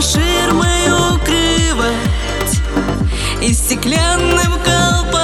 ширмой укрывать И стеклянным колпаком.